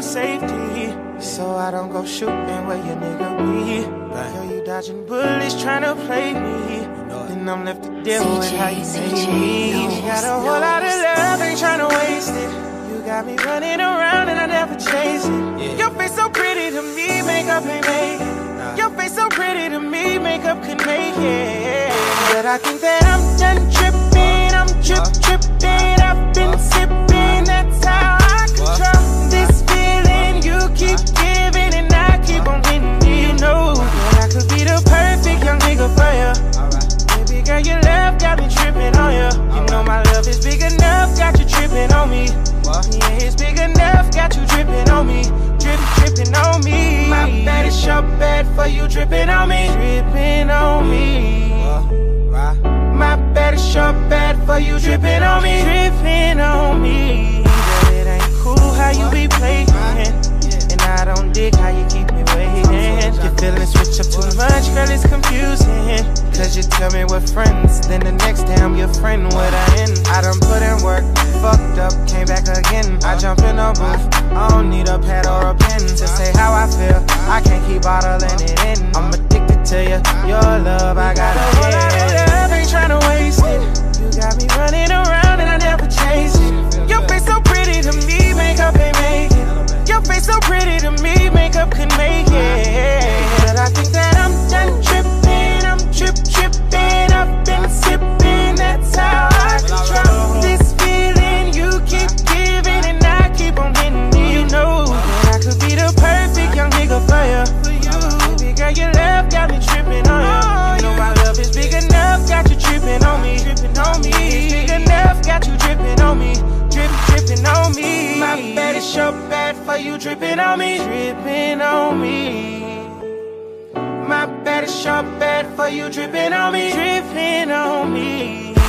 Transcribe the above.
from safety. So I don't go shooting where your nigga be. But Yo, you dodging bullets trying to play me. Then I'm left to deal with how you say me. You got a whole lot of love, ain't trying to waste it. You got me running around and I never chase it. Your face so pretty to me, makeup ain't make it. Your face so pretty to me, makeup can make it. But I think that I'm done tripping, I'm trip tripping. I've tripping on me. Yeah, it's big enough, got you dripping on me. Drip, dripping on me. My bad is your bad for you dripping on me. Dripping on me. My bad is your bad for you dripping on me. Dripping on me. But it ain't cool how you be playing. And I don't dig how you keep me waiting. Your feelings switch up too much, girl, it's confusing. Me we're friends, then the next I'm your friend, what I end. I done put in work, fucked up, came back is your bad for you dripping on me. Dripping on me. My bad is your bad for you dripping on me. Dripping on me.